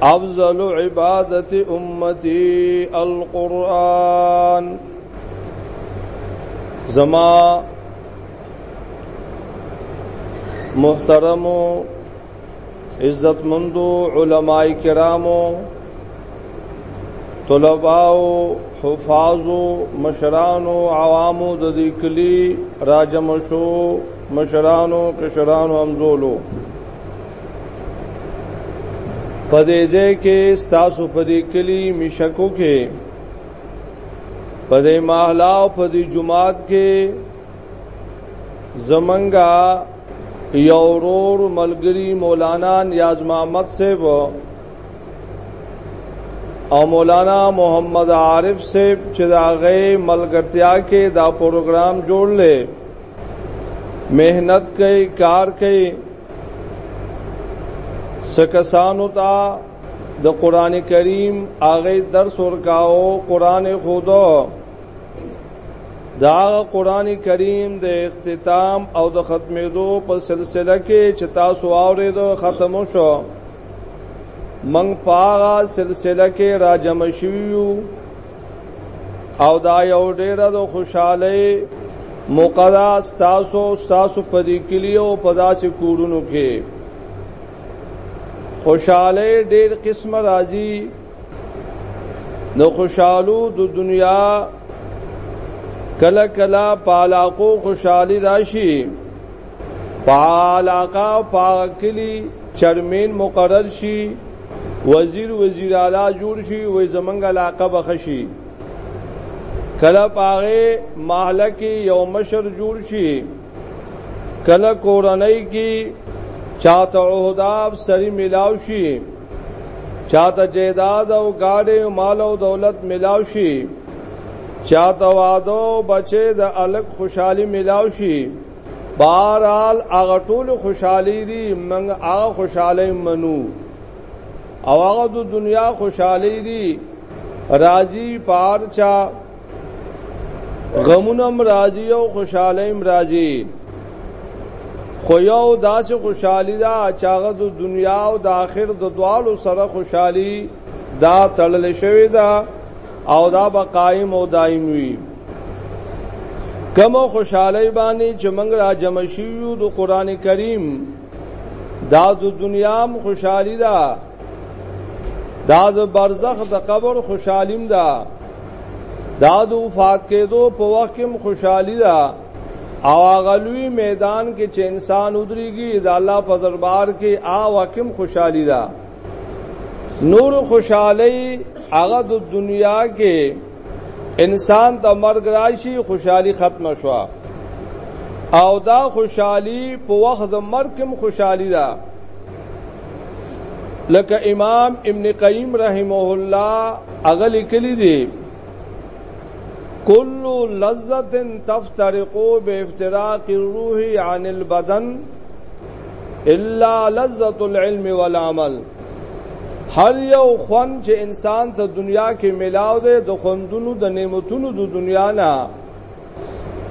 افضل عبادت امتی القرآن زما محترم عزت مندو علماء کرامو طلباو حفاظو مشرانو عوامو د دې کلی راجم شو مشرانو کشرانو امزولو پدې ځای کې ستاسو پدې کلی مشکو کې پدې محله او پدې جمعات کې زمنګا یو رور ملګری مولانا نیاز محمد صاحب او مولانا محمد عارف صاحب چې دا غي ملګرتیا کې دا پروګرام جوړلې مهنت کوي کار کوي سکسانو ته د قران کریم هغه درس ورکاو قران خودو دا قران کریم د اختتام او د ختمېدو په سلسله کې چې تاسو اوریدو ختم شو منګ پاغه سلسله کې راجم شویو او دا یو ډیر د خوشاله مقدا تاسو تاسو په دې کلی او په داسې کورونو کې خوشاله ډیر قسم راځي نو خوشالو د دنیا کله کله پالاکو خوشحالي راشي پالاکا پاکلی چرمین مقرر شي وزیر وزیر اعلی جوړ شي وې زمنګ علاقه بخشي کله پاغه محله کې یو مشر جوړ شي کله کورنۍ کې چاته عہداب سری ملاو شي چاته جیداد او گاډي او مال او دولت ملاو شي چاته وادو بچي د الګ خوشحالي ملاو شي بهرحال هغه ټول خوشحالي دي موږ هغه خوشحالي منو او هغه د دنیا خوشحالي دي راضي پارچا غمونم راضي او خوشحالي هم راضي خو یو داسې خوشحالي ده دا چې هغه د دنیا او د آخر د دوالو سره خوشحالي دا تړل شوی ده او دا به قائم او دائم وي کوم خوشاله باندې چې موږ را جمع شیو د قران کریم دا د دنیا م خوشحالي ده دا د برزخ د قبر خوشحالیم ده دا د وفات کېدو په وخت کې خوشحالي ده او غلوی میدان کې چې انسان ودرېږي د الله په دربار کې آ واکم خوشحالي ده نور خوشحالي هغه د دنیا کې انسان ته مرګ راشي خوشحالي ختم شوه او دا خوشحالي په وخت د مرګ هم خوشحالي ده لکه امام ابن قیم رحمه الله اغل کلی دی کل لذت تفترقو به افتراق الروح عن البدن الا لذت العلم والعمل هر یو خوند چې انسان ته دنیا کې ملاو دی د خوندونو د نعمتونو د دنیا نه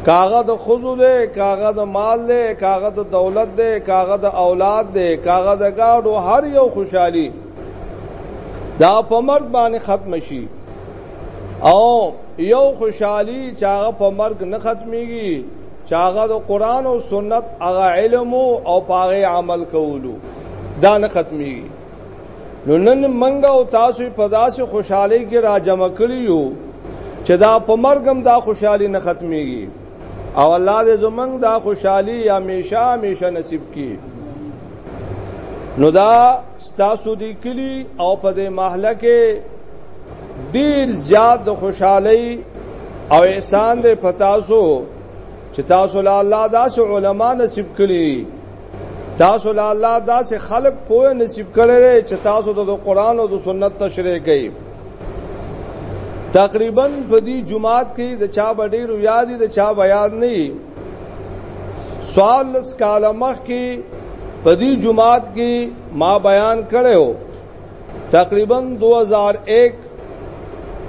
کاغه د خزو دی کاغه د مال دی کاغه د دولت دی کاغه د اولاد دی کاغه د گاډو هر یو خوشحالي دا په مرګ باندې ختم شي او یو خوشحالي چې هغه په مرګ نه ختميږي چې هغه د قران او سنت هغه علم او پاغه عمل کولو دا نه ختميږي نو نن منګه او تاسو په داسې خوشحالي کې را جمع کړی یو چې دا په مرګم دا خوشحالي نه ختميږي او الله دې زمنګ دا خوشحالي همیشه همیشه نصیب کړي نو دا ستاسو دی کلی او په دې محله کې ډیر زیات د خوشحالي او احسان دې پتاسو چې تاسو له الله داسې علما نصیب کړي تاسو له الله داسې خلق پوه نصیب کړی چې تاسو ته د قران او د سنت تشریح کوي تقریبا په دې جمعات کې د چا بډې رو یاد دي د چا بیان نه سوال لس کاله مخ کې په دې جمعات کې ما بیان کړو تقریبا 2001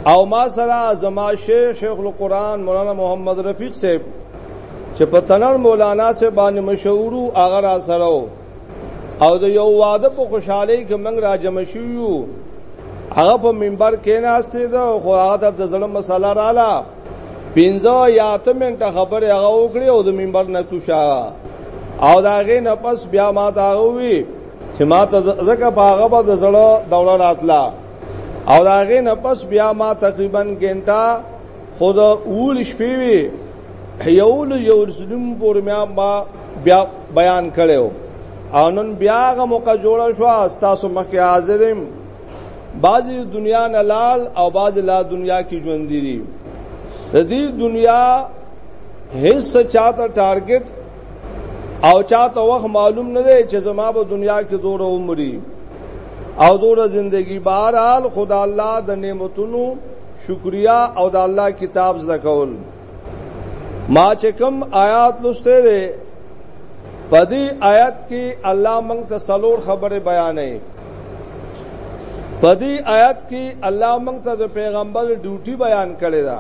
او ما سره زما شیخ شیخ القرآن مولانا محمد رفیق صاحب چې په تنر مولانا سے باندې مشهور او هغه را سره او د یو واده په خوشحالي کې موږ را جمع شوو هغه په منبر کې ناشته ده خو هغه د ځلم مسله رااله پینځه یا ته منټه خبره هغه وکړي او د منبر نه کوشا او دا غې نه پس بیا ما دا وی چې ما ته زکه په هغه به د زړه دوړه راتلا او دا غې نه پس بیا ما تقریبا ګنټا خود اول شپې وی یول یو ظلم پور میا ما بیا بیان کړو او نن بیا غو موقع جوړ شو تاسو مخه حاضرم بعضی دنیا نه لال او بعضی لا دنیا کې ژوند دي د دې دنیا هیڅ چاته ټارګټ او چاته وخت معلوم نه دی چې زما په دنیا کې دوره عمرې او دوره زندگی بهر حال خدا الله د نعمتونو شکریا او د الله کتاب زکول ما چې کوم آیات لسته ده په دې آیات کې الله موږ ته څلور خبره بیانې په دې آیات کې الله موږ ته د پیغمبر ډیوټي بیان کړې ده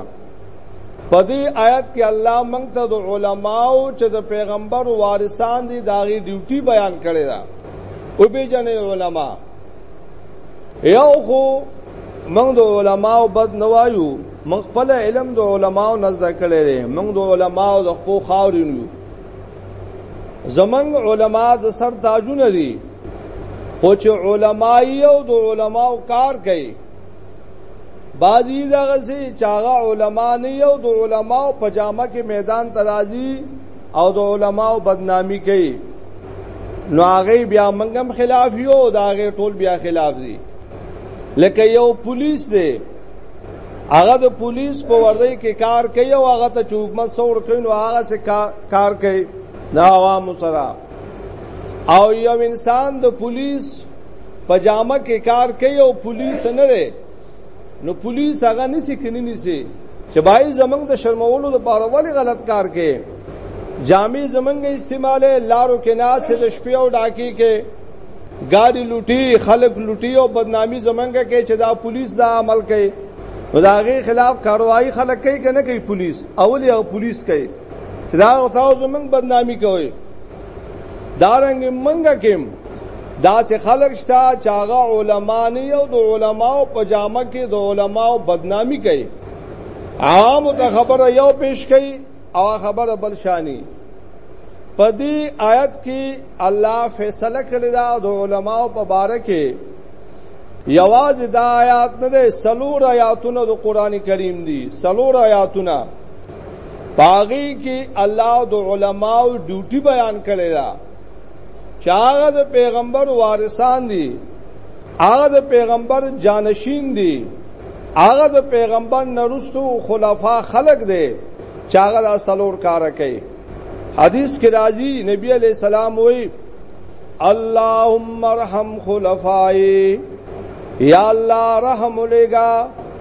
په دې آیت کې الله موږ ته د علماو چې د پیغمبر وارثان دي داغي ډیوټي بیان کړی دا او به جنې علما یو خو موږ د علماو بد نه وایو موږ خپل علم د علماو نزد کړی دی موږ د علماو د خپل خاورین یو زمنګ علما د سر تاجونه دي خو چې علماي او د علماو کار کوي بعضی دغه سي چاغه علما نه یو د علماو په جامه کې میدان ترازی او د علماو بدنامی کوي نو هغه بیا منګم خلاف یو دا هغه ټول بیا خلاف دي لکه یو پولیس دی هغه د پولیس په وردی کې کار کوي او هغه ته حکومت څور کوي نو هغه څه کار کوي دا عوام سره او یو انسان د پولیس په جامه کې کار کوي او پولیس نه دی نو پولیس هغه نسی کني نسی چې بای زمنګ د شرمولو د پاره ولی غلط کار کوي جامع زمنګ استعماله لارو کې ناس د شپې او ډاکی کې ګاډي لوټي خلک لوټي او بدنامي زمنګ کې چې دا پولیس دا عمل کوي وداغه خلاف کاروائی خلک کوي کنه کوي پولیس اولی او پولیس کوي چې دا تاسو زمونږ بدنامي کوي دا رنګ منګه کېم دا چې خلک شته چې هغه علما نه یو د علماو په جامه کې د علماو بدنامي کوي عام ته خبره یو پیش کوي او خبره بل شانی په دې آیت کې الله فیصله کړی دا د علماو په باره کې یواز د آیات نه ده سلور آیاتونه د قران کریم دي سلور آیاتونه پاغي کې الله د علماو ډیوټي بیان کړی دا چې هغه د پیغمبر وارثان دي هغه د پیغمبر جانشین دي هغه د پیغمبر نرستو خلفا خلق دي چې هغه د سلور کار کوي حدیث کې راځي نبی علی السلام وایي اللهم ارحم خلفای یا الله رحم لګا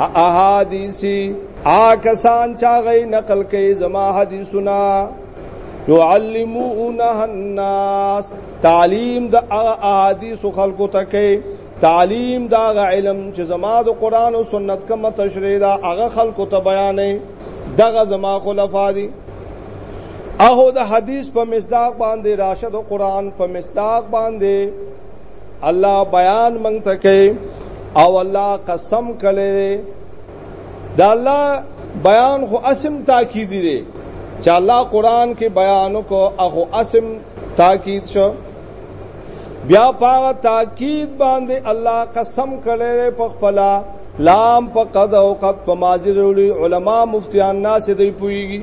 احادیثی آکسان چا غی نقل کئی زما حدیثنا یعلمونها الناس تعلیم د احادیث خلقو تکي تعلیم دا غ علم چې زما د قران او سنت کوم تشریح دا هغه خلکو ته بیانې دغه زما خلفا دي اهو د حدیث په مصداق باندې راشد قران په مصداق باندې الله بیان مونږ ته کوي او الله قسم کړي دا الله بیان خو اسم تاکید دی چې الله قران کې بیان کو هغه اسم تاکید شو بیا پاغه تاکید باندې الله قسم کړي په خپل لام په قد او قد په ماضی وروړي علما مفتیان ناس دی پويږي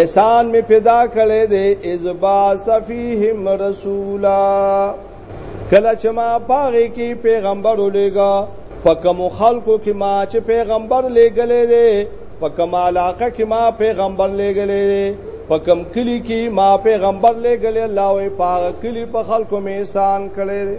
احسان می پیدا کړی دی از با صفیهم رسولا کله چې ما پاغه کې پیغمبر ولېګا په کوم خلکو کې ما چې پیغمبر لېګلې دی په کوم علاقه کې ما پیغمبر لېګلې دی په کوم کلی کې ما پیغمبر لېګلې الله او پاغه کلی په خلکو می احسان کړی دی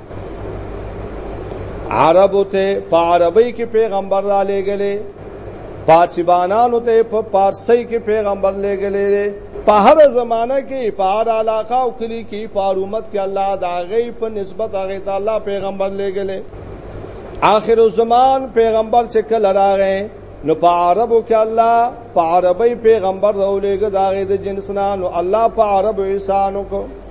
عربو ته په عربی کې پیغمبر را لېګلې پارسیبانانو ته په پارسی کې پیغمبر لېګلې په هر زمانہ کې په هر علاقه او کلی کې په حکومت کې الله دا غي په نسبت هغه ته الله پیغمبر لېګلې آخر الزمان پیغمبر چې کله راغی نو په عربو کې الله په عربی پیغمبر راولېګ دا غي د جنسنا نو الله په عربو انسانو کو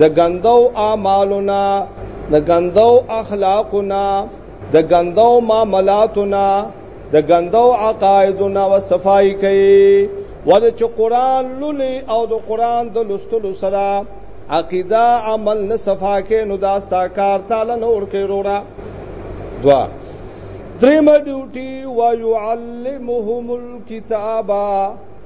د ګندو اعمالنا د ګندو اخلاقنا د ګندو معاملاتنا د ګندو عقایدنا و صفای کوي ول چې قران لولي او د قران د لستلو سره عقیده عمل نه صفا کې نو دا ستا کار تعالی نور کې رورا دوا دریم ډیوټي و يعلمهم الكتابا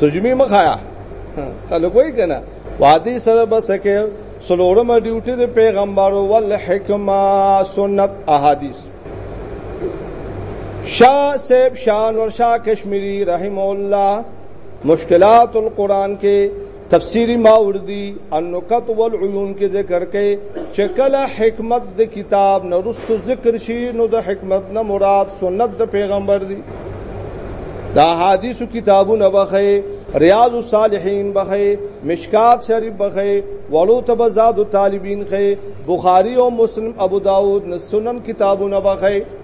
ترجمه مخایا کله کوئی کنه وادي سره بس کې سلورم ډیوټي د پیغمبر ول حکما سنت احادیث شاه صاحب شان ور شاه کشمیری رحم الله مشکلات القرآن کې تفسیری ماوردی النکت والعیون کې ذکر کړي چې کله حکمت د کتاب نه رستو ذکر شي نو د حکمت نه مراد سنت د پیغمبر دی دا حدیثو کتابونه بخې ریاض الصالحین بخې مشکات شریف بخې ولو تبزاد الطالبین خې بخاری او مسلم ابو داود سنن کتابونه بخې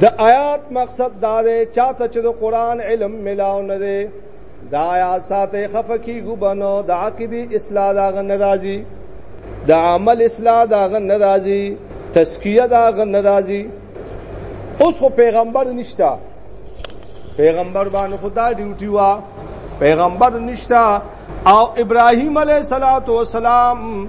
د آیات مقصد دا دی چاته چې د قران علم ملاو نه دی دا آیات ساته خفقی ګبنو د عقیده اصلاح دا غن ناراضي د عمل اصلاح دا غن ناراضي تزکیه دا غن ناراضي اوس خو پیغمبر نشتا پیغمبر باندې خدا ډیوټي وا پیغمبر نشتا او ابراهیم علیه السلام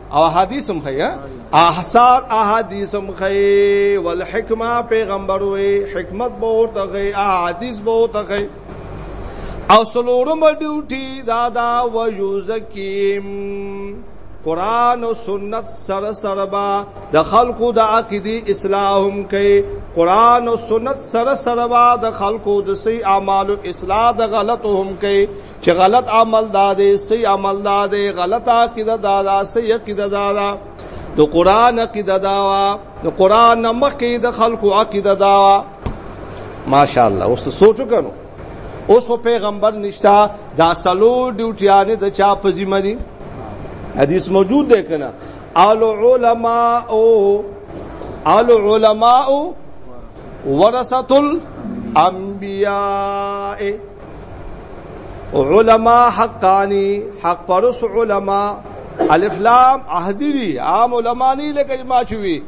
او حدیث هم خیا احسار احادیث هم خی والحکمه پیغمبر وی حکمت به ورته خی احادیث به ورته خی او سلورم ډیوټي دا دا و یوزکیم قران او سنت سره سره با د خلقو د عقیده اسلام کوي قران او سنت سره سره با د خلقو د سي اعمالو اصلاح د غلطو هم کوي چې غلط عمل دا دی صحیح عمل دا دی غلط عقیده دا ده صحیح عقیده دا ده د قران عقیده دا وا د قران نمخ کې د خلکو عقیده دا وا ماشاءالله اوس سوچو کنو اوس په پیغمبر نشتا دا سلو ډیوټیانه د چا په ذمہ دي حدیث موجود دی کنه آل علماء او آل علماء ورثه الانبیاء علما حقانی حق پرس علما الف لام عهدی دی عام علما نه لکه ما چوي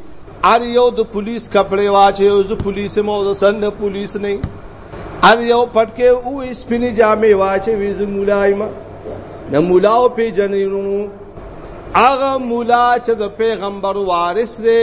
ار یو د پولیس کپڑے واچي او د پولیس مو د سن پولیس نه ار یو پټکه او سپینی جامې واچي ویز مولایمه نه مولاو پی جنینونو هغه مولا چې د پیغمبر وارث دی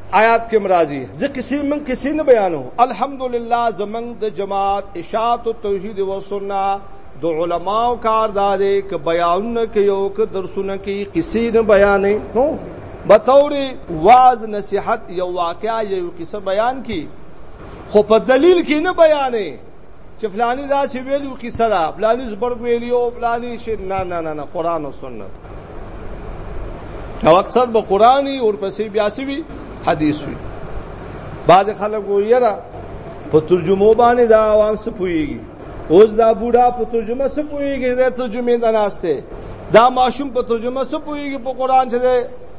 آیات کې مرادي زه کسی من کسی نه بیانو الحمدلله زمنګ د جماعت اشاعت توحید و سنت د علماو کار داري ک بیانونه کې یو ک درسونه کې کسی نه بیانې نو بطور واز نصیحت یو واقعا یو کیسه بیان کی خو په دلیل کې نه بیانې چې فلانی دا چې ویلو قصه ده فلانی زبرګ ویلیو فلانی شي نه نه نه قرآن او سنت او اکثر به قرآني او پسې بیا سوي حدیث وي بعض خلک ویرا په ترجمه باندې دا عوام څه پويږي اوس دا بوډا په ترجمه څه پويږي دا ترجمه نه ناشته دا ماشوم په ترجمه څه پويږي په قران چې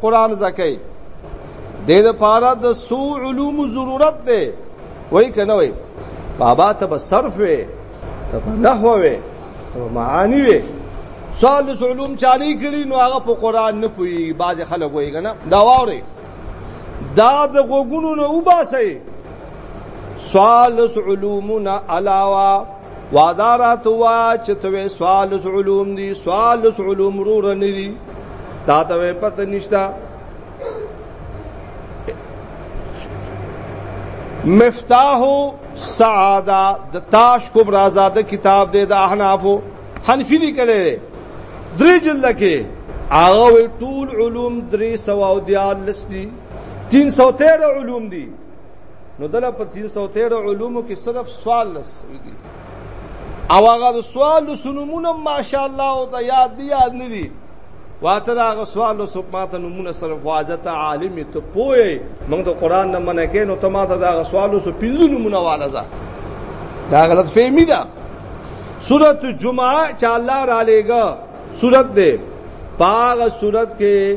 قران زکای د دې لپاره د سو علوم ضرورت ده وای کنه وای بابا ته به صرف وي ته به نحو وي ته به معانی وي سوال علوم چالي کړي نو هغه په قران نه پوي باز خلک وای کنه دا واره دا د غوګونو نه وباسي سوال علومنا علاوه وادارات وا چې ته سوال علوم دي سوال علوم رو رنې دي دا ته پته نشته مفتاح سعاده د تاش کبرا زاده کتاب دی د احنافو حنفی دی کړي درې جلد کې هغه ټول علوم درې سو او دیال لسدي 313 علوم دي نو دله په 313 علومو کې صرف سوال لس دي او هغه سوال سنمونه ماشاءالله او ته یاد دی یاد نه دی واته دا هغه سوال سو ماته نمونه صرف واجت عالم ته پوي موږ د قران نه منه کې نو ته ماته دا هغه سوال سو پنځه نمونه والزه دا غلط فهمي ده سورۃ جمعه چې الله را لېګا سورۃ دې پاغه سورۃ کې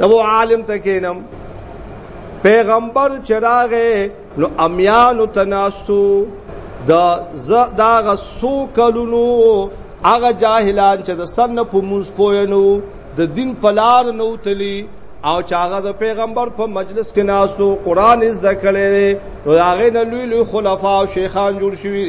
نو عالم تکینم پیغمبر چراغه نو امیان تناستو دا ز دا غسو کلونو هغه جاهلان چې د سن په موس پوینو د دین پلار نو تلی او چاغه د پیغمبر په مجلس کې ناستو قران زده کړي نو هغه نه لوی لوی خلفا او شیخان جوړ شوي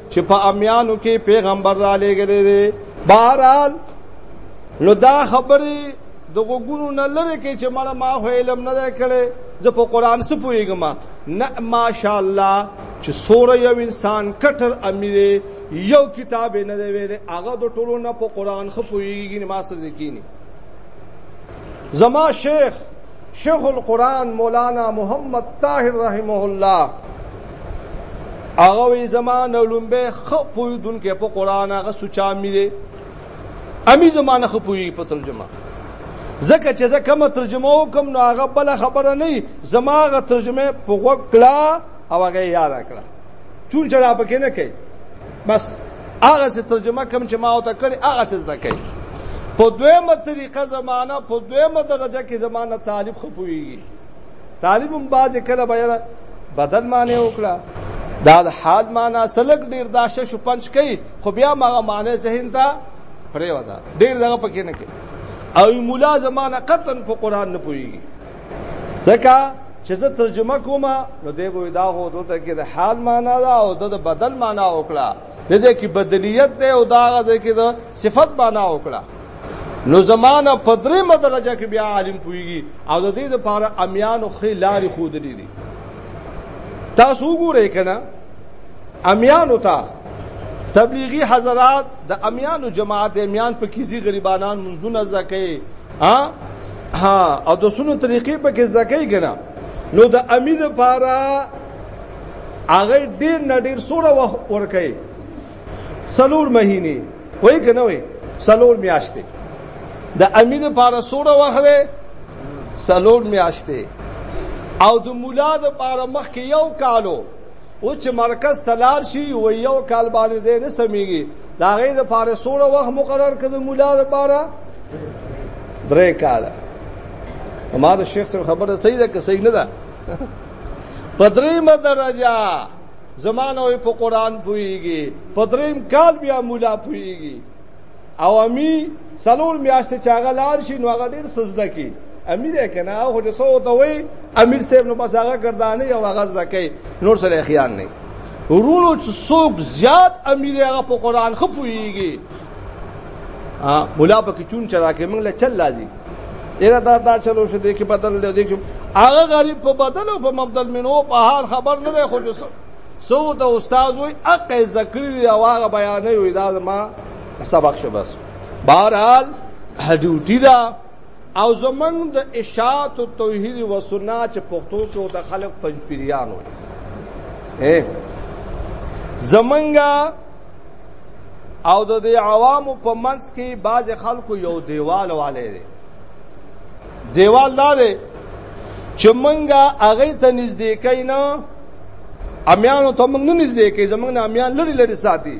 چې په امیانو کې پیغمبر را لېږلی دی بهرحال نو دا خبرې د غوګونو نه لره کې چې مړه ما خو علم نه دی کړی زه په قرآن څه پوهېږم نه ماشاءالله چې سوره یو انسان کټر امیر یو کتاب نه دی ویلی هغه د ټولو نه په قرآن ښه پوهېږي نه ما سره کینی زما شیخ شیخ القرآن مولانا محمد طاهر رحمه الله هغه وی زمانه لومبه خو پویدونکې په قران هغه سوچا می دی امی زمانه خو پوی په ترجمه زکه چې زه کوم ترجمه وکم نو هغه بل خبره نه زماغه ترجمه په وکړه او هغه یاد کړه چون چې را پکې نه کوي بس هغه څه ترجمه کوم چې ما او ته کړی هغه څه زده کوي په دویمه طریقه زمانہ په دویمه درجه کې زمانہ طالب خپويږي طالبم باز کله به بدن معنی وکړه دا د حال معنی سلک ډیر دا شش پنځ کوي خو بیا مغه معنی ذهن ته پرې وځه ډیر دغه پکې نه کوي او مولا زمانه قطن په قران نه پويږي ځکه چې زه ترجمه کوم نو دی وې دا هو دلته کې د حال معنی دا او د بدل معنی وکړه دې کې بدلیت دی او دا غځه کې د صفت باندې وکړه نو زمانہ په درې مدرجه کې بیا عالم پويږي او د دې لپاره امیان او خلاري خود دي دي تاسو وګورئ کنه امیان او تا تبلیغی حضرات د امیان او جماعت امیان په کیزي غریبانان منځونه زکه ها ها او د سونو طریقې په کې زکه کنه نو د امیر لپاره هغه ډیر نه ډیر سوره وخت ورکه سلور مهینه وای کنه وای سلور میاشتې د امیر لپاره سوره وخت دی سلور میاشتې او د مولا د لپاره مخ کې یو کالو او چې مرکز تلار شي و یو کال باندې دی نه سميږي دا غي د لپاره سوره وخت مقرر کړ د مولا د لپاره درې کاله ما د شیخ سره خبره صحیح ده که صحیح نه ده په درېمه درجه زمانه وي په قران پويږي په دریم کال بیا مولا پويږي او امي سلور میاشتې چاغه لار شي نو هغه ډیر سجده کوي امیر یې کنه هغه چې څو ته وي امیر صاحب نو بس هغه ګردانه او هغه زکه نور سره خیال نه ورونو چې څوک زیات امیر هغه په قران خپويږي ا مولا پکې چون چلا کې موږ له چل لازم یره دا دا چلو شو دې کې بدل له دې کې هغه غریب په بدل او په مبدل منو په حال خبر نه دی خو جو سو د استاد وي اق از د کړی واغه بیان نه وي دا ما سبق شو بس بهرحال ډیوټي دا او زمنګ د اشاعت او توحید و سنت چې پښتو کې د خلق پنځپیریانو اے زمنګا او د دې عوامو په منځ کې بعض خلکو یو دیوال والے دی دیوال دا دی چې مونږه هغه ته نږدې کینا امیانو ته مونږ نه نږدې کی زمونږ نه امیان لري لري ساتي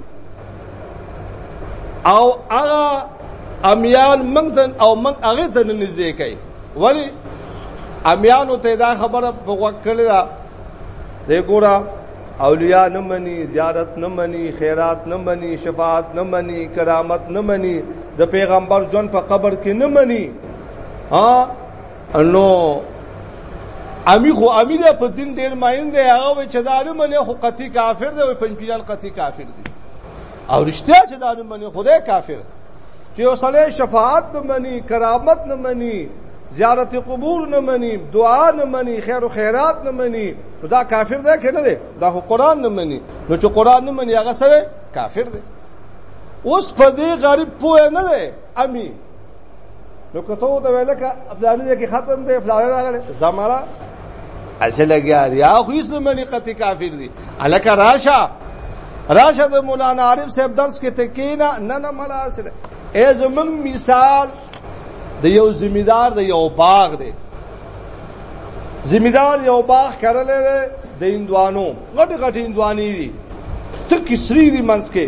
او هغه امیان مونږ ته او مونږ هغه ته نه نږدې کی ولی امیانو ته دا خبره په وکړه دا ګوره اولیاء نه مني زیارت نه مني خیرات نه مني شفاعت نه مني کرامت نه مني د پیغمبر ژوند په قبر کې نه مني ها نو امی خو امیر په دین ډیر ماین دی هغه چې دا نه مني خو قتی کافر دی او پنځپیران قتی کافر دی او رښتیا چې دا نه مني خدای کافر چې یو سړی شفاعت نه مني کرامت نه مني زیارت قبور نه مني دعا نه مني خیر او خیرات نه مني دا کافر دی کنه دی دا قرآن نه مني نو چې قرآن نه مني هغه سره کافر دی اوس په دې غریب پوه نه دی امي نو کته ته ویل کا افلانې کې ختم دی افلانې راغله زمړه اسه لګیا دی او خو اسلام باندې قطعي کافر دی الک راشه راشه د مولانا عارف صاحب درس کې ته کینا نه نه ملا سره ای زمم مثال د یو زمیدار د یو باغ دی زمیدار یو باغ کرل دی د اندوانو غټ غټ اندوانی دي ته کسری دي منځ کې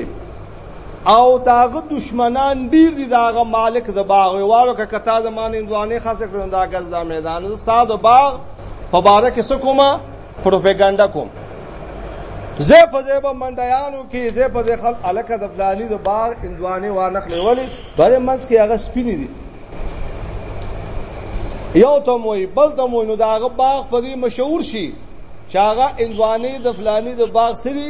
او داغه دشمنان ډیر دي داغه مالک د باغ ویوالو که کتا زمانه اندوانه خاص کړو دا غز دا میدان استاد باغ په باره کې څه کومه پروپاګاندا کوم زه په زه به منډیانو کې زه په زه خل الکه د فلانی د باغ اندوانه وانه خلولې بره منس کې هغه سپینې دي یو ته موي بل ته موي نو داغه باغ په دې مشهور شي چې هغه اندوانه د فلانی د باغ سری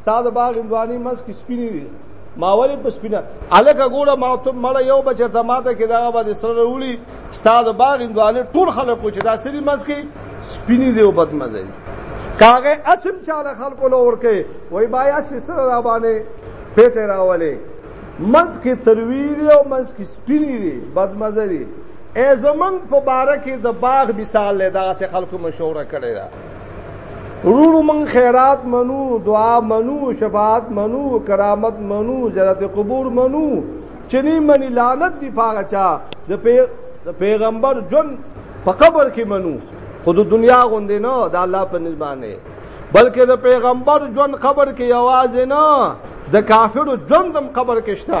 ستا د باغ اندواني مس کې سپینې دي ما ولې په سپینه الکه ګوره ما ته مړه یو بچر ته ماته کې دغه به سره وروړي ستا د باغ اندواني ټول خلکو چې دا سری مس کې سپینې دي او بدمزه دي کاغه اسم چاله خلکو لور کې وای بایا سره را باندې پیټه راولې منځ کې تروی دی او منځ کې سپینی دی بدمزه دی ای زمنګ په باره کې د باغ مثال له داسې خلکو مشوره کړی دا ورونو من خیرات منو دعا منو شفاعت منو کرامت منو زیارت قبور منو چنی منی لعنت دی پاغه چا د پیر د پیغمبر جون په قبر کې منو خود دنیا غوندې نه د الله په نسبانه بلکې د پیغمبر جون قبر کې आवाज نه د کافرو جون دم قبر کې شته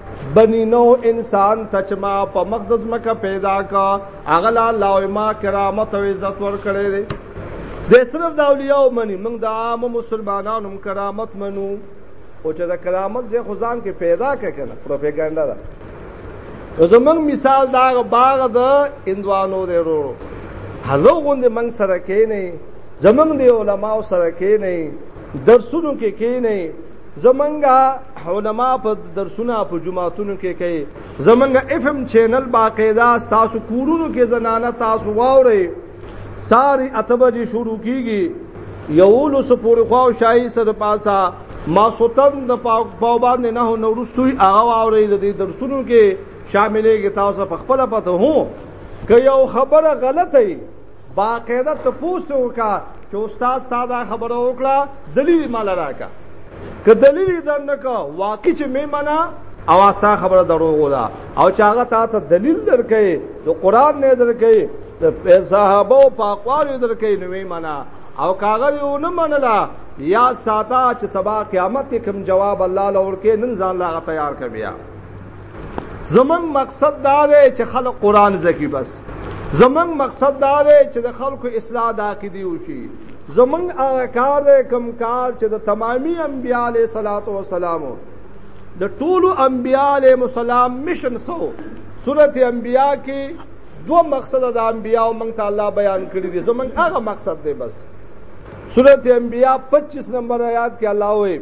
بنی نو انسان ته چې ما په مخ د ځمکه پیدا کا هغه لا الله او ما کرامت او عزت ورکړی دی د صرف د اولیاء منی موږ د عام مسلمانانو هم کرامت منو او چې د کرامت ځای خو ځان کې پیدا کړه کنه پروپاګاندا ده زمونږ مثال دا باغ د اندوانو دی ورو هلو غوند موږ سره کې نه زمونږ دی علماو سره کې نه درسونو کې کې نه زمنګا علما په درسونه په جمعاتونو کې کوي زمنګا اف ام چینل باقاعده تاسو کورونو کې زنانه تاسو واوري ساری اتبجې شروع کیږي یولو سپور خو شای سره پاسا ما سوتم د پاو باندې نه نو رسوي هغه واوري د دې درسونو کې شاملې کې تاسو په خپل پته هو که یو خبره غلطه باقاعده ته پوسو کا چې استاد تا دا خبره وکړه دلیل مال راکا که دلیل در نه کا واقع چې مې منا او استا خبره دروغ ده او چې هغه تا ته دلیل درکې د قران نه درکې د صحابه او پاکوالو درکې نوې منا او کاغه یو نه منلا یا ساته چې سبا قیامت کې کوم جواب الله لور کې نن ځان لا تیار کبیا زمنګ مقصد دا دی چې خلک قران زکی بس زمنګ مقصد دا دی چې د خلکو اصلاح د عقیدې وشي زمنګ هغه کار دی کم کار چې د تمامي انبیاء علیه صلوات و سلام د ټولو انبیاء علیه مسالم مشن سو سورته انبیاء کې دو مقصد د انبیاء مونږ ته الله بیان کړی دی زمنګ هغه مقصد دی بس سورته انبیاء 25 نمبر آیات کې الله وایي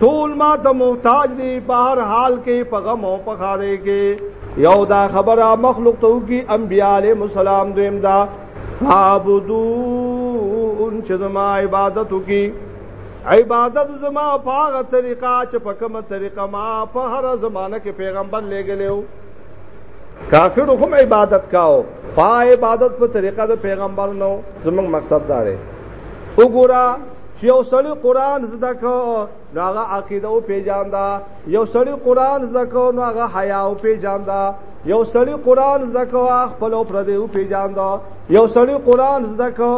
ټول ما ته محتاج دي په هر حال کې په غم او په خارې کې یو دا خبره مخلوق ته کی انبیاء علیه السلام دویم دا فعبدون چې زما عبادت کی عبادت زما په هغه طریقه چې په کومه طریقه ما په هر زمانه کې پیغمبر لګلو کافر هم عبادت کاو پا عبادت په طریقه د پیغمبر نو زموږ مقصد داره وګوره چې یو سړی قران زده کو نو هغه عقیده او پیژاندا یو سړی قران زده کو نو هغه حیا او پیژاندا یو سړی قران زده کو خپل او پر دې او پیژاندا یو سړی قران زده کو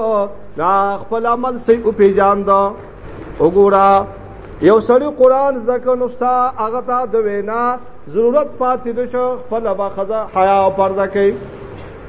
دا خپل عمل سي او پیژاندا وګوره یو سړی قران زده کو نو ستا هغه ته د وینا ضرورت پاتې نشو خپل به خزه حیا او پرده کوي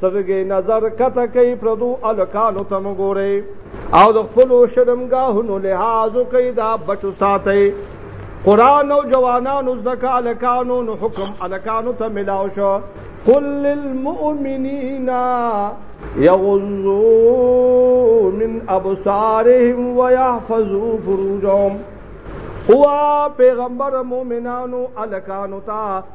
سترګې نظر کته کوي پردو الکانو ته مګوري او د خپل شرمګاهونو لحاظ کوي دا بچو ساتي قران او جوانانو زکه الکانو نو حکم الکانو ته ملاو شو قل للمؤمنین یغضوا من ابصارهم ويحفظوا فروجهم هو پیغمبر مؤمنانو الکانو ته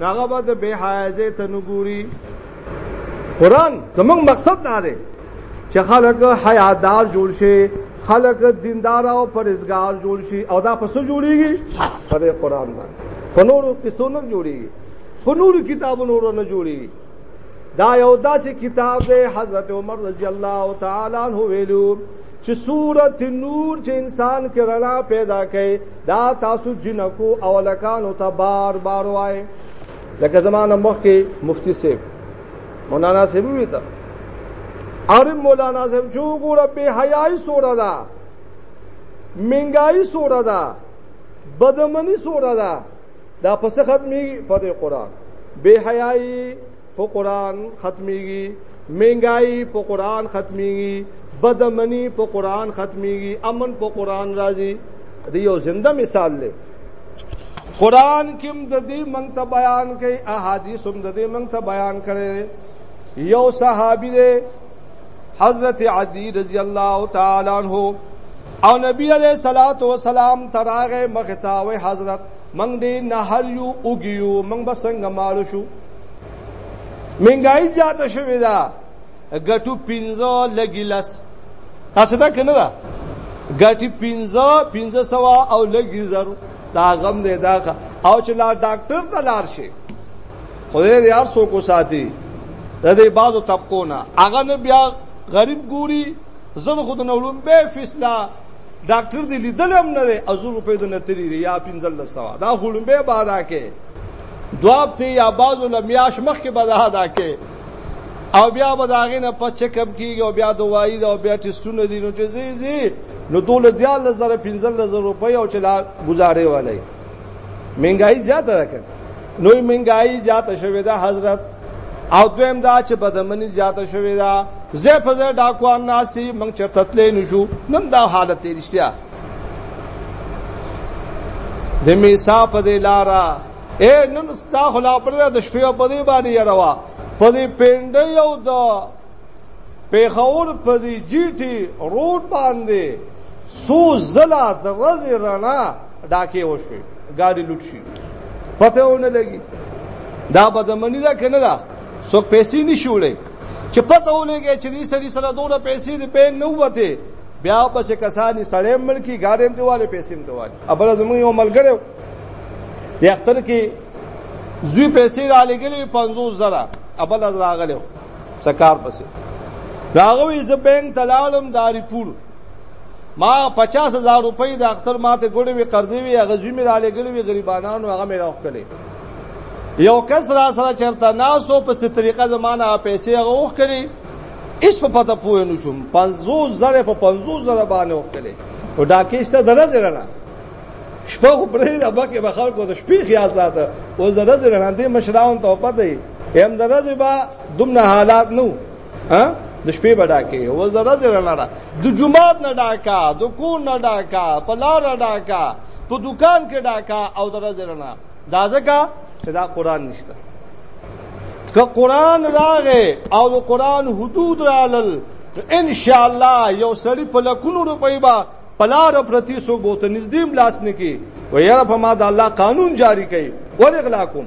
هغه به د بے حیازې ته نګوري قران زموږ مقصد دا دی چې خلک حیادار جوړ شي خلک دیندار او پرهیزګار جوړ شي او دا پس جوړیږي په دې قران باندې په نورو کیسو نه جوړیږي په نورو کتابونو نه جوړیږي دا یو داسې کتاب دی حضرت عمر رضی الله تعالی عنہ ویلو چې سورۃ نور چې انسان کې رڼا پیدا کړي دا تاسو جنکو او لکانو ته بار بار وای لکه زمانه مخکې مفتی صاحب مولانا صاحب وی ته اره مولانا صاحب جو ګور به حیاي سورا دا منګای سورا دا بدمنی سورا دا دا پس ختمي په قرآن به حیاي په قران ختميږي مهنګاي په قران ختميږي بدمني په قران ختميږي امن په قران راځي دی یو زنده مثال دی قران کې د دې مونږ ته بیان کوي احادیث هم د دې مونږ ته بیان کړي یو صحابي دی حضرت عدی رضی الله تعالی عنہ او نبی علیہ الصلوۃ والسلام تراغه مختا و حضرت منګ دی نهر یو اوګیو منګ به څنګه مال شو منګای زیاته شوې ده ګټو 15 لګیلس تاسو دا کنه دا ګټي 15 1500 او لګی زر دا غم دی دا او چې لا ډاکټر ته لار شي خدای دې هر څوک ساتي د دې بعضو طبقو نه هغه نه بیا غریب ګوري زن خود نولم به فیصله ډاکټر دې لیدل هم نه دی ازور روپې د نتری دی یا 1500 دا خړمبه بادا کې دواب ته یا بازو لمیاش مخ کې بادا ادا کې او بیا به داغه نه په چیک اپ کیږي او بیا دوايي دا او بیا ټیسټونه دي نو چې زی زی نو دول دیال زره 15000 روپۍ او چې لا گزارې والي منګای زیاته ده کړ نوې منګای زیاته شوې ده حضرت او دویم دا چې بدمنی زیاته شوې ده زه په زه ډاکوان ناسي موږ چرته تلې نشو نن دا حالت دی رښتیا د میثا په دې لارا اے نن ستا خلا پر د شپې په دې باندې یاروا په دې پنده یو د پېښور په دې جي ټي روډ باندې څو ځله د ورځې رڼا ډاکې وشوې ګاډي لوټ شي پته ونه لګي دا بدمني ده که نه ده څوک پیسې نه شي وړی چې پته ولګي چې دې سړي سره دومره پیسې د بین نه وته بیا پسې کسانې سړی ملکی ګاډي هم دیواله پیسې هم دیواله ابله زموږ یو ملګری د اختر کې زوی پیسې را لګلې 50 زره ابله راغلی څه کار پسې راغوي زه بینک ته لاړم دا ریپور ما 50000 روپۍ د اختر ماته ګړې وی قرضې وی هغه زوی مې را لګلې وی غریبانو هغه مې راوخلې یو کس را سره چرته ناسو په ست طریقه زمانہ پیسې غوښ کړي اس په پته پوه نه شوم 50000 په 50000 باندې وکړي او دا کېشته درځه نه شپه خو پرې د بکه به خلکو د شپې خیال ساته او د ورځې رڼاندې مشراون ته پته یې هم د ورځې با دومره حالات نو ها د شپې به ډاکې او د ورځې رڼا ده د جمعات نه ډاکا د کور نه ډاکا په لار ډاکا په دکان کې ډاکا او د ورځې رڼا دا ځکه چې دا قران نشته که قران راغې او د قران حدود رالل ان شاء الله یو سړی په لکونو روپۍ به پلار پرتی سو بوته نزدیم لاس نکی و یاره په ما د الله قانون جاری کړي ورغلا کوم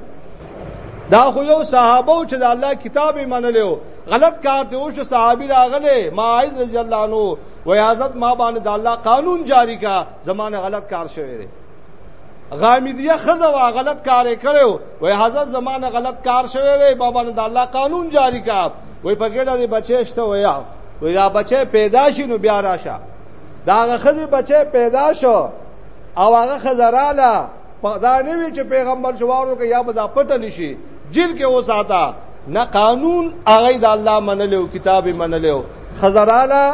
دا خو یو صحابه چې د الله کتاب یې منلو غلط کار ته وشو صحابي راغله ماعز رضی الله عنه و حضرت ما باندې د الله قانون جاری کا زمانه غلط کار شوی دی غامدیه خزه وا غلط کار کړو و حضرت زمانه غلط کار شوی دی بابا نه د الله قانون جاری کا وای په ګډه دی بچی شته ویا ویا بچی پیدا شینو بیا راشه دا هغه خزي بچي پیدا شو او هغه خزراله په دا نه وی چې پیغمبر شوارو کې یا به دا پټل شي جیل کې وساته نه قانون هغه د الله منلو کتاب منلو خزراله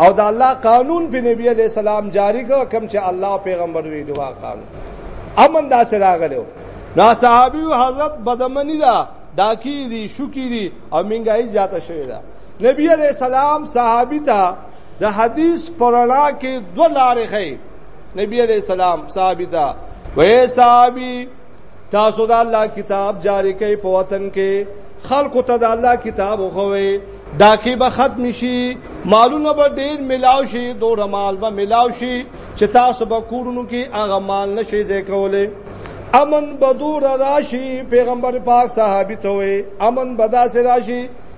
او د الله قانون په نبی علی السلام جاری کو کوم چې الله پیغمبر وی دوا قانون امن دا سره غلو نا صحابي حضرت بدمنی دا داکی دی شکی دی او منګای زیاته شوی دا نبی علیہ السلام صحابی ته د حدیث په رڼا کې دوه لارې ښیي نبی علیہ السلام صحابي ته وې صحابي تاسو د الله کتاب جاری کوي په وطن کې خلکو ته د الله کتاب وخوي ډاکی به ختم شي مالونه به ډیر ملاو شي دور مال به ملاو شي چې تاسو به کورونو کې هغه مال نشي زیکوله امن بدور راشي پیغمبر پاک صحابي ته وي امن بداسه راشي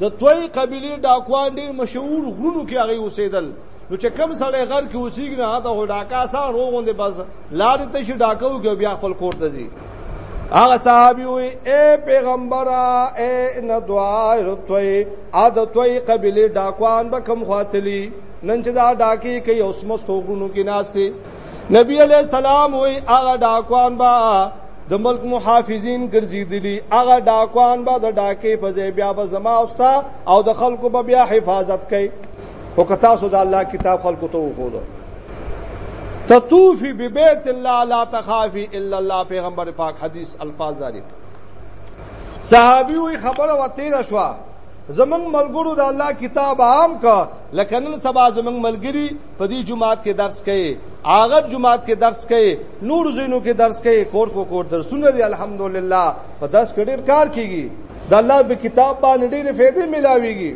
د توی قبیلې ډاکوان ډېر مشهور غرونو کې هغه اوسېدل نو چې کم سړی غر کې اوسېږي نه هغه هو ډاکا سره روغوندې بس لارې ته شي ډاکو کې بیا خپل کور ته ځي هغه صحابي وي اے پیغمبر اے نه دعا رتوي ا د توي قبيله ډاکوان به کم خاتلی نن چې دا ډاکی کوي اوس مستو غونو کې ناشته نبی علیہ السلام وی هغه ډاکوان با د ملک محافظین ګرځیدلی هغه ډاکوان با د ډاکې په ځای بیا به زما اوستا او د خلکو به بیا حفاظت کوي او که تاسو د الله کتاب خلکو ته وښودو تطوفی ببیت الله لا تخافی الا الله پیغمبر پاک حدیث الفاظ داری صحابي وی خبره و تیر شو زمنګ ملګرو د الله کتاب عام کا لکه نن سبا زمنګ ملګری په دې جماعت کې درس کوي هغه جماعت کې درس کوي نور زینو کې درس کوي کور کو کور درسونه دي الحمدلله په درس کې ډېر کار کیږي د الله په کتاب باندې ډېر فائدې ملاويږي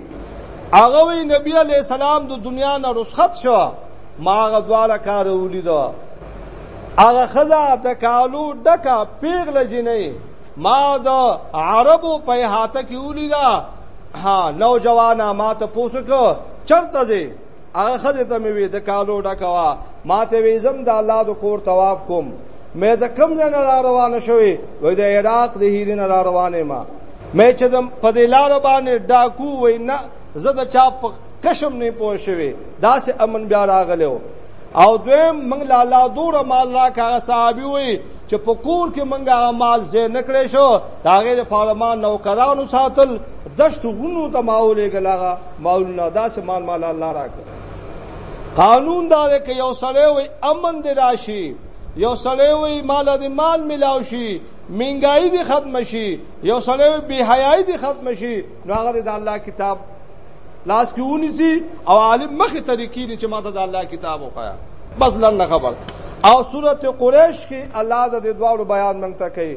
هغه وی نبی علی السلام د دنیا نه رخصت شو ما هغه دواړه کار ولیدو هغه خزا د کالو ډکه پیغله جنې ما د عربو په هاته کې ولیدا ها نوجوانا ما ته پوسو کو چرته هغه خزه ته مې وې د کالو ډکوا ما ته وې زم د الله د کور طواف کوم مې د کم نه را روانه شوې وې د عراق د هیرین را روانه ما مې چې د په دې لار باندې ډاکو وې نه زه د چا په کشم نه پوه شوې داسې امن بیا راغلو او دویم منګ لالا دور مال را کاغه صحابي وي چې په کور کې منګه مال زه نکړې شو داغه د پارلمان نوکرانو ساتل دشت غونو ته ماولې ګلاغه مالونه داسې مال مال الله راکړ قانون دا دی که یو سړی وي امن دی راشي یو سړی وي مال دی مال ملاو شي منګای دی ختم شي یو سړی وي بی حیاي دی ختم شي نو هغه د الله کتاب لاس کې ونیسي او عالم مخه طریقې دي چې ماته د الله کتاب وخایا بس لنډه خبر او سورته قریش کې الله د دې دوه بیان منته کوي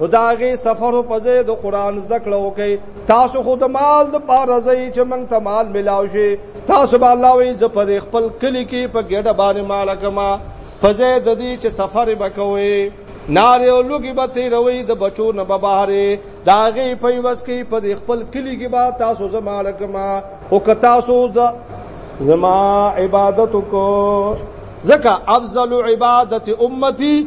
نو دا غي سفر په ځای د قران زده کړه وکي تاسو خو د مال د پاره ځای چې موږ ته مال ملاو شي تاسو به الله وي ز په خپل کلی کې په ګډه باندې مال کما په ځای د دې چې سفر وکوي ناره او لوګي به تیروي د بچو نه به بهره دا غي په وس کې په خپل کلی کې با تاسو زماله کما او که تاسو زما عبادت کو زکه افضل عبادت امتی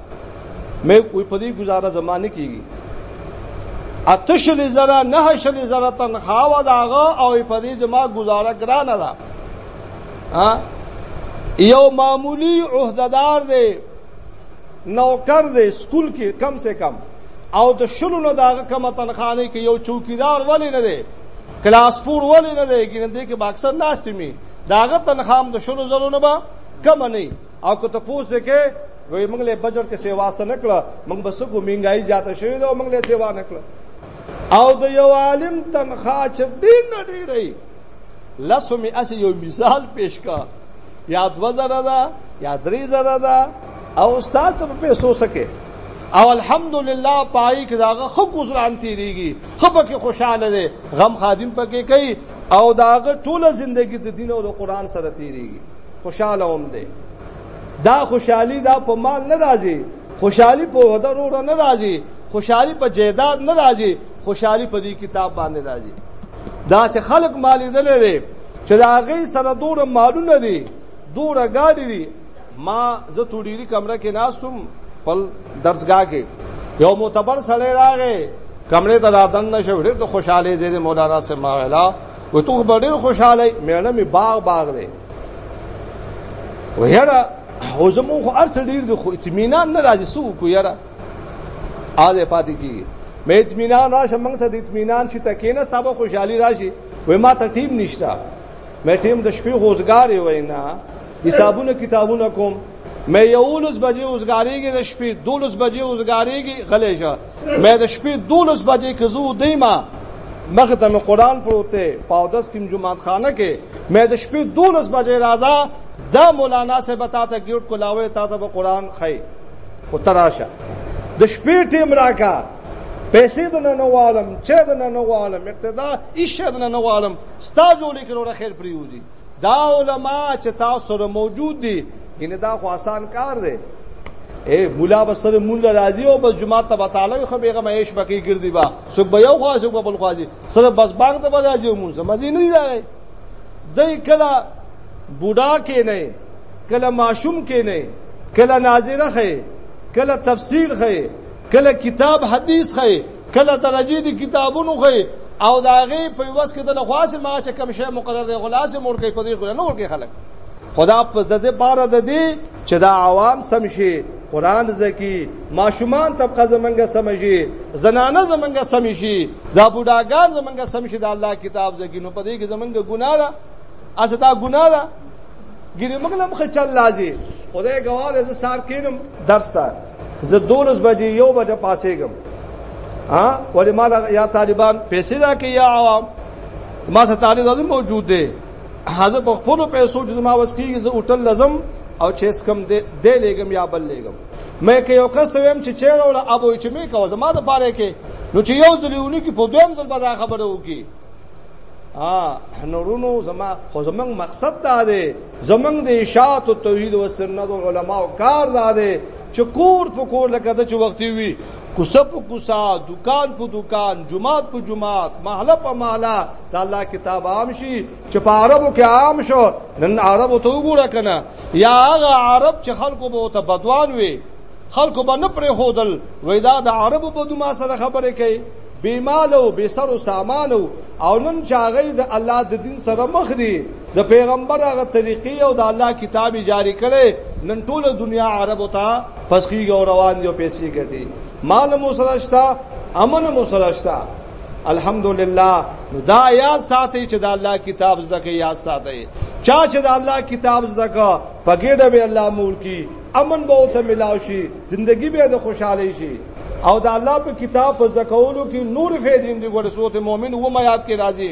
مې کوئی په دې گزاره زمانه کیږي اتشل زره نه شل زره تنخواه و داغه او په دې زما گزاره ګرانه ده یو معمولی عہدیدار دی نوکر دی سکول کې کم سے کم او د شلو نه داغه کم تنخانه کې یو چوکیدار ولی نه دی کلاس پور ولی نه دی ګینه دې کې باکسر ناشتمي داغه تنخام د شلو زرو نه با کم نه او که ته پوس دې کې وې موږ له بجټ کې سیوا سره نکړه موږ بس کو مینګای زیاته شوې ده او موږ له سیوا نکړه او د یو عالم تنخوا چې ډیر نه ډیرې لاسو می اسی یو مثال پیش کا یا 2000 دا یا 3000 دا او استاد ته پیسو سکے او الحمدلله پای کې داغه خو ګزران تیریږي خو پکې خوشاله دي غم خادم پکې کوي او د هغه ټوله زندګي د دین او د قران سره تیریږي خوشاله هم دی دا خوشحالي دا په مال نه راځي خوشحالي په هدا روړه نه راځي خوشحالي په جیداد نه راځي خوشحالي په دې کتاب باندې راځي دا چې خلک مالې دلې چې دا غي سره دوره مالونه دي دوره گاډي دي ما زه توډيري کمره کې ناستم خپل درسګاه کې یو معتبر سړی راغی کمرې ته راتن نشو ډېر خوشاله دي مولانا سم ویلا و ته به ډېر خوشاله مېړه می باغ باغ دی و یاره او زمو خو ارس ډېر د خو اطمینان نه راځي سو کو یاره آده پاتې کیږي مې اطمینان راشه موږ سره د اطمینان شي تکینه ستابه خوشحالي راشي وې ما ته ټیم نشتا مې ټیم د شپې غوزګار وینا حسابونه کتابونه کوم مې یولس بجې اوسګاریږي د شپې دولس بجې اوسګاریږي غلې شه مې د شپې دولس بجې کزو دیما مخ ته مې قران پروته پاودس کې جمعات خانه کې مې د شپې دولس بجې راځه دا مولانا سے بتا ته ګیټ کولاوي تا ته قران خې او تراشه د شپې ټیم راکا پیسې د نه نوالم چې د نه نوالم اقتدا ایشه د نه نوالم ستا جوړې کړو خیر پریوزي دا علما چې تاسو سره موجود دي ګنې دا خو آسان کار دی اے مولا بسر مول راضی او بس جمعه ته بتاله خو بیغه مهیش بکی ګرځي با څوک به یو خوا څوک بل خوازي سره بس باغ ته راضی او مونږه مزي نه دی دای کله بوډا کې نه کله ماشوم کې نه کله ناظره خې کله تفسیر خې کله کتاب حدیث خې کله تلجی دي کتابونو خي او دا غي په وس کې د لخواس ما چې کم شی مقرر دی غلاس مور کوي په دې غل نور کې خلک خدا په د دې بار د دې چې دا عوام سم شي قران زکی ماشومان طبقه زمنګ سمجي زنانه زمنګ سمشي دا بوډاګان زمنګ سمشي دا الله کتاب زکی نو په دې کې زمنګ ګناه ده اسه دا ګناه ده ګری موږ نه مخ چل لازم خدای ګواه زه سار کینم درس ته زه دولس بجې یو بجه پاسېږم ها ولې ما یا طالبان پیسې راکې یا عوام ما سره طالب لازم موجود دی حاضر په خپل پیسو چې ما وس کیږي زه هوټل لازم او چې سکم دې دې لګم یا بل لګم مې کې یو کس ویم چې چیرې ولا ابو چې مې کوه زما د پاره کې نو چې یو ځلیونی کې په دویم ځل به دا خبره وکي ا نورونو زما خو زمنګ مقصد دا دی زمنګ د اشاعت او توحید او سنت او علما او کار داده چې کور په کور لکه د چې وخت وی کوسه په کوسه دکان په دکان جمعات په جمعات محله په محله د الله کتاب عام شي چې په عربو کې عام شو نن عربو ته وګوره کنه یا هغه عرب چې خلکو به ته بدوان وي خلکو به نه پرې هودل وای دا د عربو په دوما سره خبرې کوي بیمالو بسرو سامانو او نن چاغې د الله د دین سره مخ دي د پیغمبر هغه طریقې او د الله کتاب جاری کړي نن ټول دنیا عرب او تا پسخي او روان دي او پیسې ګټي مال مو سره شتا امن مو سره شتا الحمدلله نو دا یا ساتي چې د الله کتاب زده کې یا ساتي چا چې د الله کتاب زده کا پګېډه به الله مول کی امن به او ته ملاو شي ژوندۍ به د خوشحالي شي او د الله په کتاب په زکولو کې نور فیدین دی ګور سورته مؤمن و میات کې راځي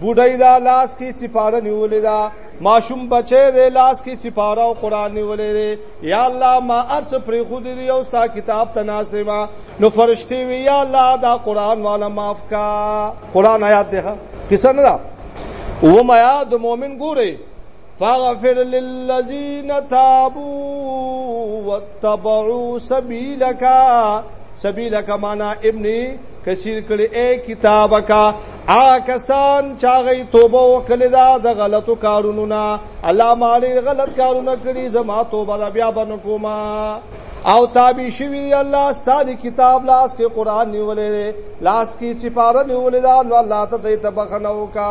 بوډۍ دا لاس کې سپاره نیولې ده ماشوم بچی دی لاس کې سپاره او قران نیولې دی یا الله ما ارس پرې خو دې یو ستا کتاب تناسه ما نو فرشتي وی یا الله دا قران والا معاف کا قران آیات ده قصه نه ده و ما یاد مؤمن ګوري فاغفر للذین تابو واتبعو سبیلکا سبیلکا مانا ابن کثیر کړي اے کتاب کا آکسان چاغی توبه وکړه دا د غلطو کارونو نه الله مالی غلط کارونه کړی زما توبه دا بیا بنو کوما او تابع شوی الله ستاد کتاب لاس کې قران نیولې لاس کې سفاره نیولې دا الله ته ته بخنو کا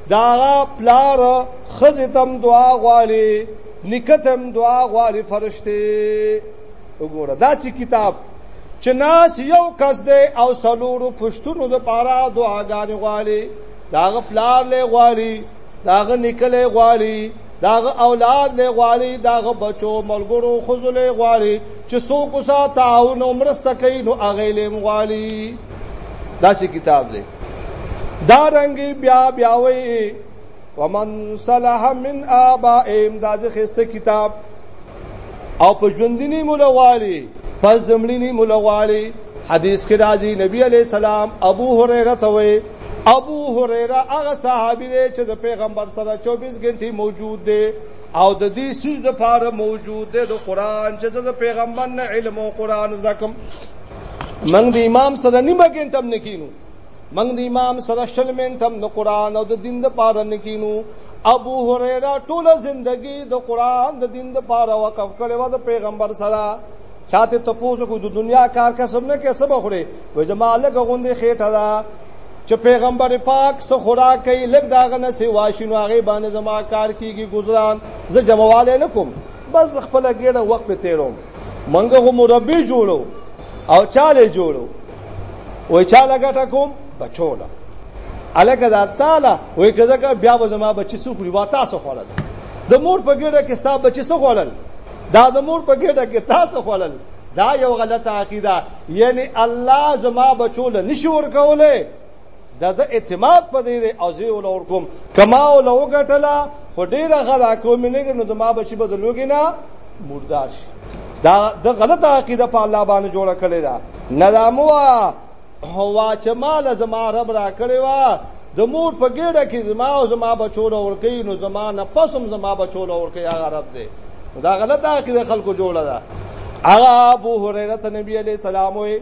دا هغه پلار ښځې ته هم دعا غواړي، نیکه ته هم دعا غواړي فرشتې. وګوره داسې کتاب چې ناس یو کس دی او څلورو پښتونو دپاره دعاګانې غواړي، د هغه پلار له غواړي، د هغه نیکه له غواړي، د هغه اولاد له غواړي، د هغه بچو، ملګرو، ښځو له غواړي چې څوک ورسره تعاون او مرسته کوي نو هغوی له هم غواړي. داسې کتاب دی دا رنګي بیا بیا وی ومن صلح من آبائهم دا زه خسته کتاب او په ژوندنی مولوالي پس دمړيني مولوالي حدیث کې راځي نبی علی السلام ابو هريره ته وی ابو هريره هغه صحابي دی چې د پیغمبر سره 24 غنټه موجود دی او د دې سیز د پاره موجود دی د قران چې د پیغمبر نه علم او قران زکم موږ د امام سره نیمه ګنټه هم نکینو موږ د امام سره شل منټه هم د قرآن او د دین د پاره نکینو ابو هريره ټوله زندگی د قران د دین د پاره وقف کړي و د پیغمبر سره چاته تپوسو کو د دنیا کار کسب نه کې سبا خوري و زما لګ غوندې خېټه دا چې پیغمبر پاک سره خوراک کوي لګ داغه نه سی واشینو هغه باندې زما کار کیږي گزاران زه جمعواله نه کوم بس خپل ګډه وخت په تیروم منګه خو مربي جوړو او چاله جوړو وای چاله ګټه کوم بچوله الکه دا تعالی وای کزه بیا به زما بچی سو خوري وا تاسو خورل د مور په ګډه کې ستا بچی سو خورل دا د مور په ګډه کې تاسو خورل دا یو غلطه عقیده یعنی الله زما بچوله نشور کوله د ده اعتماد په دې دی او زه یې وله ورکوم که ما وله وګټله خو ډېره غلا کوم مې نګر نو زما بچي به د لوږې نه مردار شي دا د غلطه عقیده په الله باندې جوړه کړې ده نه دا مو هوا چې مال زما رب را کړې وه د مور په ګډه کې زما او زما بچو له ورکې نو زما نه پسم زما بچو له ورکې هغه رب دی دا غلطه عقیده خلکو جوړه ده هغه ابو هريره ته نبی عليه السلام وي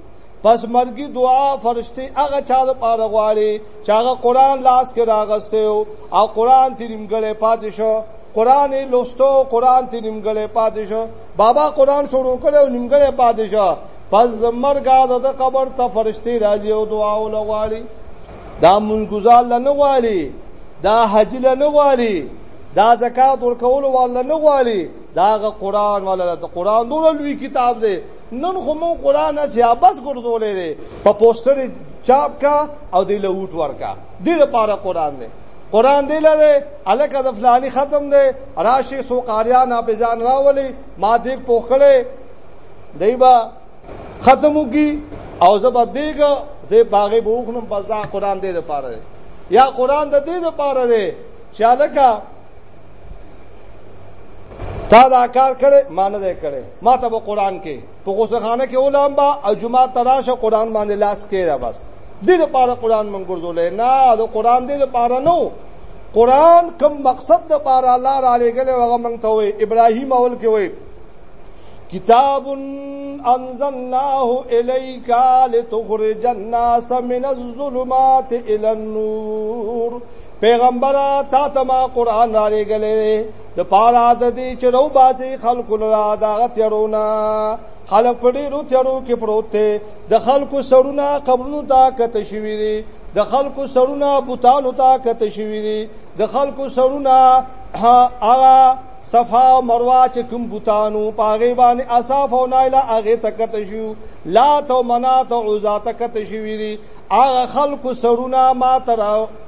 پس مرګي دعا فرشتي هغه چا د پاره غواړي چې هغه قران لاس کې راغسته او قران تیر نیمګړې پاتې شو قران لوستو قران تیر نیمګړې پاتې شو بابا قران شروع کړو نیمګړې پاتې شو پس مرګا د قبر ته فرشتي راځي او دعا ولغواړي دا منګزال نه غواړي دا حج نه غواړي دا زکات ورکول ول نه غواړي دا قرآن ولا دا قرآن دور لوی کتاب دی نن خو مون قران سیابس ګرځولې دي په پوسټر چاپ کا او دی له وټ ورکا دې لپاره قران دی قران دی لره الکه د فلانی ختم دی راشي سو قاریان په ځان راولي ما دې پوکړې دیبا ختمو کی او زبا دیګه دې باغې بوخنم بلدا قران دې لپاره دی یا قران د دې لپاره دی چې الکه تا دا کار کړي مان نه کړي ما ته به قران کې په غسل خانه کې علماء با او جمعه تراشه قران باندې لاس کې را بس د دې لپاره قران مونږ ګرځولې نه د قران دې لپاره نو قران کوم مقصد د لپاره الله را لګل هغه مونږ ته وي ابراهيم اول کې وي کتاب انزلناه اليك لتخرج الناس من الظلمات الى النور پیغمبره تا ته ما قران را لګلې د پاره د دې چې رو باسي خلکو لرا دغه تیرونه خلک په ډیرو تیرو کې پروت دی د خلکو سرونه قبرونو ته کته شوی دی د خلکو سرونه بوتانو ته کته شوی دی د خلکو سرونه هغه صفا او مروه چې کوم بوتانو پاغه باندې اصاف او نایلا هغه تکت شو لا تو منات او عزا تکت شوی دی هغه خلکو سرونه ما تر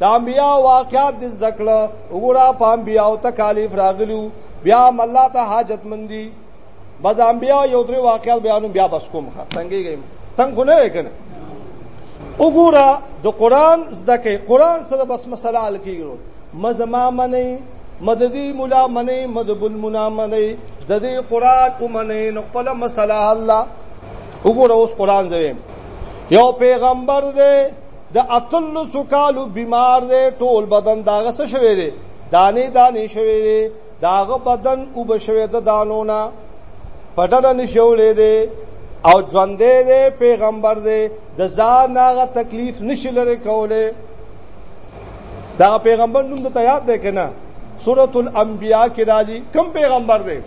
د انبیاء واقعات د زده کړه وګوره په انبیاء او تکالیف راغلو بیا الله ته حاجت مندي بعض انبیاء یو درې واقعات بیانوم بیا بس کوم ښه څنګه ګیم تنگ خو نه کنه وګوره د قران زده کې قران سره بس مسله حل کیږي مزما منی مددی مولا منی مدب المنا منی د دې قران او منی نو خپل مسله الله وګوره اوس قران زویم یو پیغمبر دی د اتلسو کالو بیمار دی ټول بدن داغه څه شوی دی دانه دانه شوی دی داغه بدن او بشوی د دانو نه پټه نشولې دی او ژوندې دی پیغمبر دی د ځان ناغه تکلیف نشي لري کوله دا پیغمبر نوم د تیاد ده کنه سورۃ الانبیاء کې راځي کوم پیغمبر دی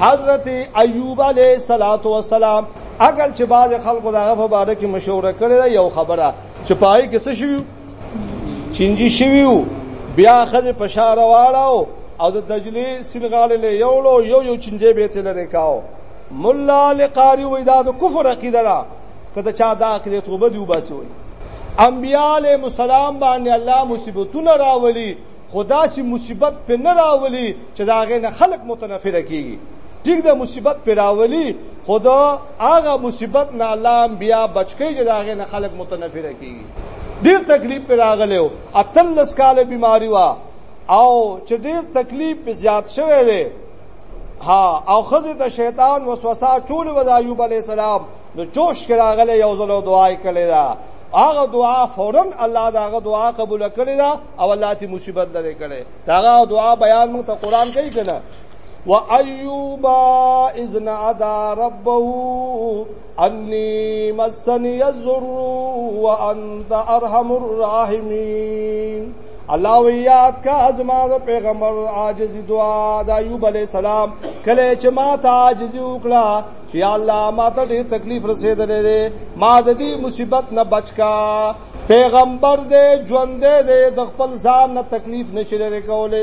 حضرت ایوب علیه صلوات و سلام اگر چې باز خلکو دا غفه باره کې مشوره کړې یو خبره چې پای کې څه شوی چینجی شوی بیا خځه پشار واړاو او د دجلی سینغاله له یو لو یو یو چینجه به تل رکاو مولا لقاری وې دا د کفر عقیده کته چا دا کړې توبه دی وباسي وي انبیاء علیهم السلام باندې الله مصیبتونه راولي خدا سي مصیبت په نه راولي چې دا غې نه خلق متنفر کیږي ټیک د مصیبت په راولي خدا هغه مصیبت نه الله انبیاء بچکی چې دا غې نه خلق متنفر کیږي ډیر تکلیف پر راغلو اتلس کال بیماری وا او چې ډیر تکلیف په زیات شوه ها او خزه د شیطان وسوسه چول و د ایوب علی السلام نو جوش کرا غل یو زلو دعای کړی دا هغه دعا فورا الله داغه دعا قبول کړی دا او الله تی مصیبت لري کړی داغه دعا بیان مو ته قران کوي کنه و ایوب اذ نعدا ربه انی مسنی الذر وانت ارحم الراحمین الله ویات کا ازما د پیغمبر عاجزی دعا د ایوب علی السلام کله چې ما ته عاجزی وکړه چې الله ما ته ډېر تکلیف رسیدلې ده ما د دې مصیبت نه بچکا پیغمبر دې ژوند دې د خپل ځان نه تکلیف نشي لري کوله